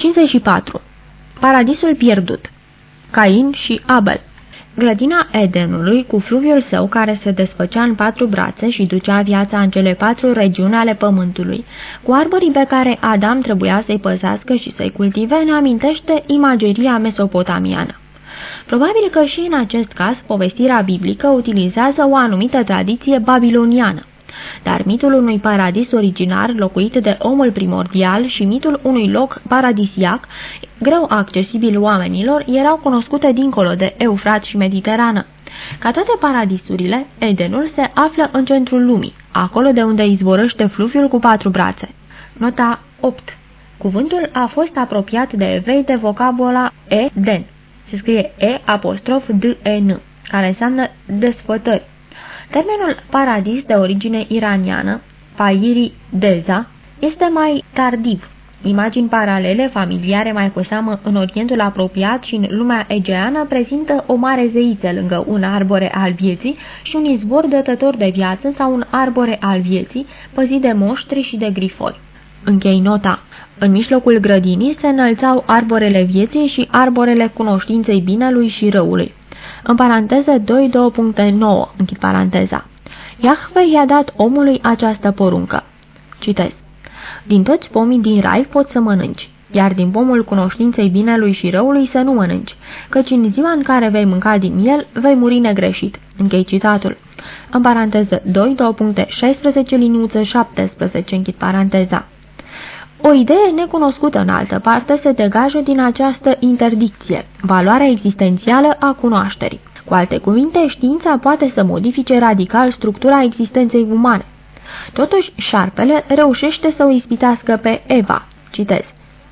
54. Paradisul pierdut Cain și Abel Grădina Edenului, cu fluviul său care se desfăcea în patru brațe și ducea viața în cele patru regiuni ale pământului, cu arborii pe care Adam trebuia să-i păzească și să-i cultive, ne amintește imageria mesopotamiană. Probabil că și în acest caz povestirea biblică utilizează o anumită tradiție babiloniană. Dar mitul unui paradis originar locuit de omul primordial și mitul unui loc paradisiac, greu accesibil oamenilor, erau cunoscute dincolo de Eufrat și Mediterană. Ca toate paradisurile, Edenul se află în centrul lumii, acolo de unde izvorăște fluviul cu patru brațe. Nota 8 Cuvântul a fost apropiat de evrei de vocabula Eden. Se scrie E apostrof D-E-N, care înseamnă desfătări. Termenul paradis de origine iraniană, Pairi Deza, este mai tardiv. Imagini paralele, familiare mai cu seamă în Orientul apropiat și în lumea egeană, prezintă o mare zeiță lângă un arbore al vieții și un izvor dătător de viață sau un arbore al vieții, păzit de moștri și de grifori. Închei nota. În mijlocul grădinii se înălțau arborele vieții și arborele cunoștinței binelui și răului în paranteză 2.2.9, închid paranteza. Iahve i-a dat omului această poruncă. Citez. Din toți pomii din rai poți să mănânci, iar din pomul cunoștinței binelui și răului să nu mănânci, căci în ziua în care vei mânca din el, vei muri negreșit. Închei citatul. În paranteză 2, 2.16, liniuță 17, închid paranteza. O idee necunoscută în altă parte se degajă din această interdicție, valoarea existențială a cunoașterii. Cu alte cuvinte, știința poate să modifice radical structura existenței umane. Totuși, șarpele reușește să o ispitească pe Eva. Citez.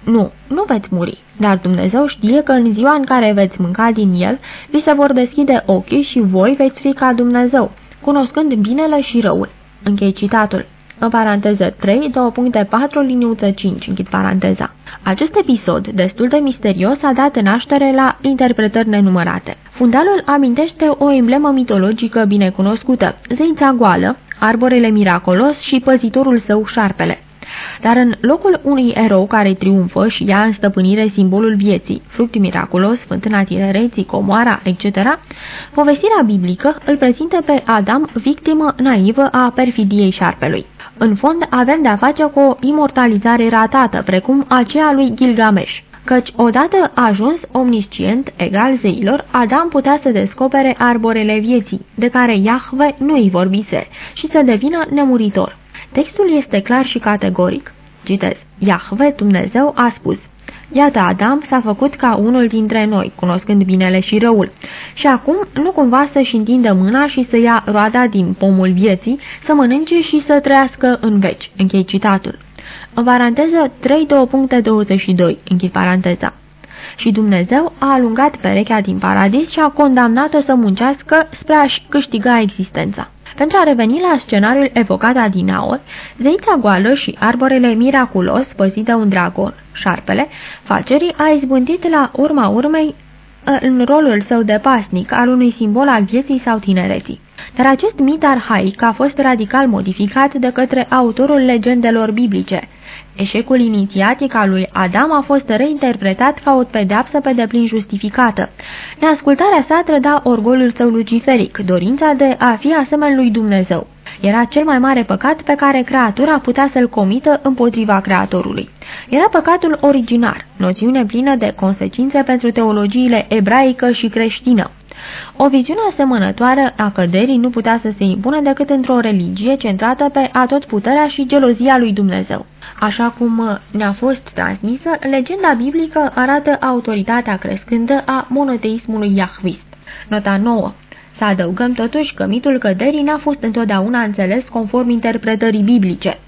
Nu, nu veți muri, dar Dumnezeu știe că în ziua în care veți mânca din el, vi se vor deschide ochii și voi veți fi ca Dumnezeu, cunoscând binele și răul. Închei citatul în paranteză 3, 2.4, liniuță 5, închid paranteza. Acest episod, destul de misterios, a dat naștere la interpretări nenumărate. Fundalul amintește o emblemă mitologică binecunoscută, zeița goală, arborele miracolos și păzitorul său șarpele. Dar în locul unui erou care triumfă și ia în stăpânire simbolul vieții, fruct miraculos, fântâna tinereții, comoara, etc., povestirea biblică îl prezintă pe Adam victimă naivă a perfidiei șarpelui. În fond, avem de-a face cu o imortalizare ratată, precum aceea lui Gilgamesh căci odată ajuns omniscient egal zeilor, Adam putea să descopere arborele vieții, de care Iahve nu îi vorbise, și să devină nemuritor. Textul este clar și categoric. Citez. Iahve, Dumnezeu, a spus, Iată, Adam s-a făcut ca unul dintre noi, cunoscând binele și răul. Și acum nu cumva să-și întindă mâna și să ia roada din pomul vieții, să mănânce și să trăiască în veci. Închei citatul. În paranteză 3.22, închid paranteza. Și Dumnezeu a alungat perechea din paradis și a condamnat-o să muncească spre a-și câștiga existența. Pentru a reveni la scenariul evocat adinaori, zeița goală și arborele miraculos păzit de un dragon, șarpele, facerii a izbândit la urma urmei în rolul său de pasnic al unui simbol al vieții sau tinereții. Dar acest mit arhaic a fost radical modificat de către autorul legendelor biblice, Eșecul inițiatic al lui Adam a fost reinterpretat ca o pedeapsă pe deplin justificată. Neascultarea sa trăda orgolul său luciferic, dorința de a fi asemenea lui Dumnezeu. Era cel mai mare păcat pe care creatura putea să-l comită împotriva creatorului. Era păcatul originar, noțiune plină de consecințe pentru teologiile ebraică și creștină. O viziune asemănătoare a căderii nu putea să se impună decât într-o religie centrată pe atotputerea și gelozia lui Dumnezeu. Așa cum ne-a fost transmisă, legenda biblică arată autoritatea crescândă a monoteismului Yahvist. Nota 9 să adăugăm totuși că mitul căderii n-a fost întotdeauna înțeles conform interpretării biblice.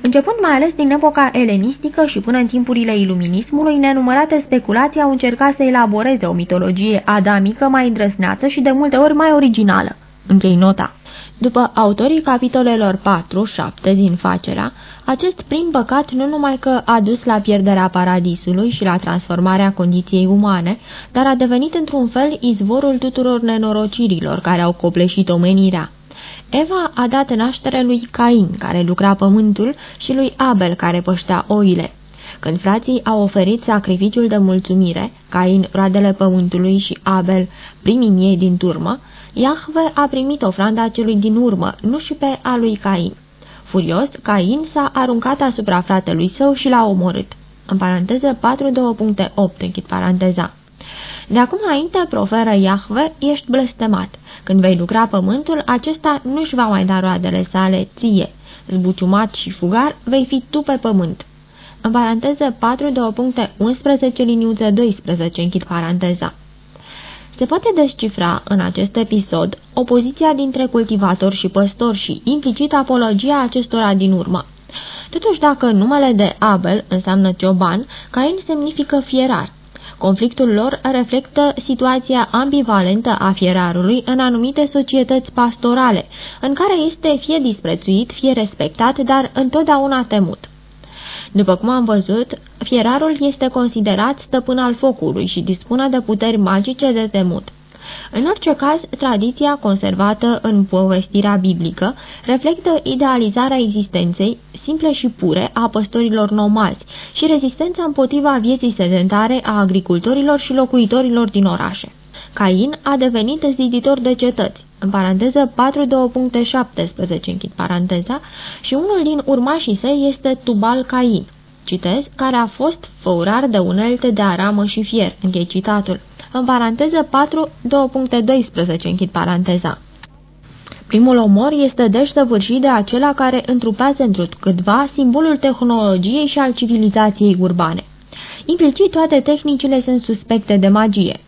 Începând mai ales din epoca elenistică și până în timpurile iluminismului, nenumărate speculații au încercat să elaboreze o mitologie adamică mai îndrăsneață și de multe ori mai originală. Închei nota. După autorii capitolelor 4-7 din Facerea, acest prim păcat nu numai că a dus la pierderea paradisului și la transformarea condiției umane, dar a devenit într-un fel izvorul tuturor nenorocirilor care au copleșit omenirea. Eva a dat naștere lui Cain, care lucra pământul, și lui Abel, care păștea oile. Când frații au oferit sacrificiul de mulțumire, Cain roadele pământului și Abel primii miei din turmă, Iahve a primit ofranda celui din urmă, nu și pe a lui Cain. Furios, Cain s-a aruncat asupra fratelui său și l-a omorât. În paranteză 4.2.8, închid paranteza. De acum înainte, proferă Iahve, ești blestemat. Când vei lucra pământul, acesta nu-și va mai da roadele sale ție. Zbuciumat și fugar, vei fi tu pe pământ. În paranteză 4.2.11, liniuță 12, închid paranteza. Se poate descifra în acest episod opoziția dintre cultivator și păstor și implicit apologia acestora din urmă. Totuși, dacă numele de Abel înseamnă cioban, Cain semnifică fierar. Conflictul lor reflectă situația ambivalentă a fierarului în anumite societăți pastorale, în care este fie disprețuit, fie respectat, dar întotdeauna temut. După cum am văzut, fierarul este considerat stăpân al focului și dispune de puteri magice de temut. În orice caz, tradiția conservată în povestirea biblică reflectă idealizarea existenței, simple și pure, a păstorilor nomazi și rezistența împotriva vieții sedentare a agricultorilor și locuitorilor din orașe. Cain a devenit ziditor de cetăți, în paranteză 4.2.17, închid paranteza, și unul din urmașii săi este Tubal Cain, citez, care a fost făurar de unelte de aramă și fier, închei citatul în paranteză 4, 2.12, închid paranteza. Primul omor este deci săvârșit de acela care întrupează într câtva simbolul tehnologiei și al civilizației urbane. Implicit toate tehnicile sunt suspecte de magie.